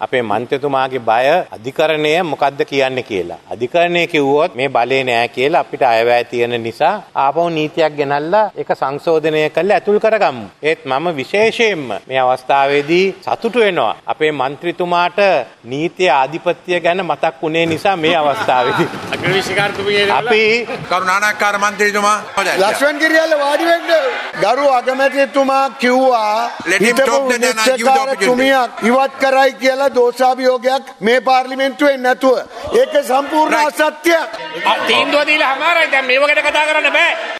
අපේ මන්ත්‍රතුමාගේ බය අධිකරණය මොකද්ද කියන්නේ කියලා. අධිකරණය කිව්වොත් මේ බලේ නෑ කියලා අපිට අයවැය තියෙන නිසා ආපහු නීතියක් ගෙනල්ලා ඒක සංශෝධනය කරලා ඇතුල් කරගමු. ඒත් මම විශේෂයෙන්ම මේ අවස්ථාවේදී සතුටු වෙනවා. අපේ මන්ත්‍රීතුමාට නීතිය ආධිපත්‍ය ගැන මතක් වුණේ නිසා මේ අවස්ථාවේදී. අපි කරුණානාකාර මන්ත්‍රීතුමා ලක්ෂ්මන් කිරියල්ල වාඩිවෙන්න ගරු අගමැතිතුමා කිව්වා හිටපු. විනිශ්චයකාරතුමියක් ඉවත් කරයි කියලා දෝෂාභියෝගයක් මේ පාර්ලිමෙන්තුවෙන් නැතුව. ඒක සම්පූර්ණ. අසත්‍යයක් තීන්දුව දීලා හමාරයි. දැන් මේව ගැන කතා කරන්න බෑ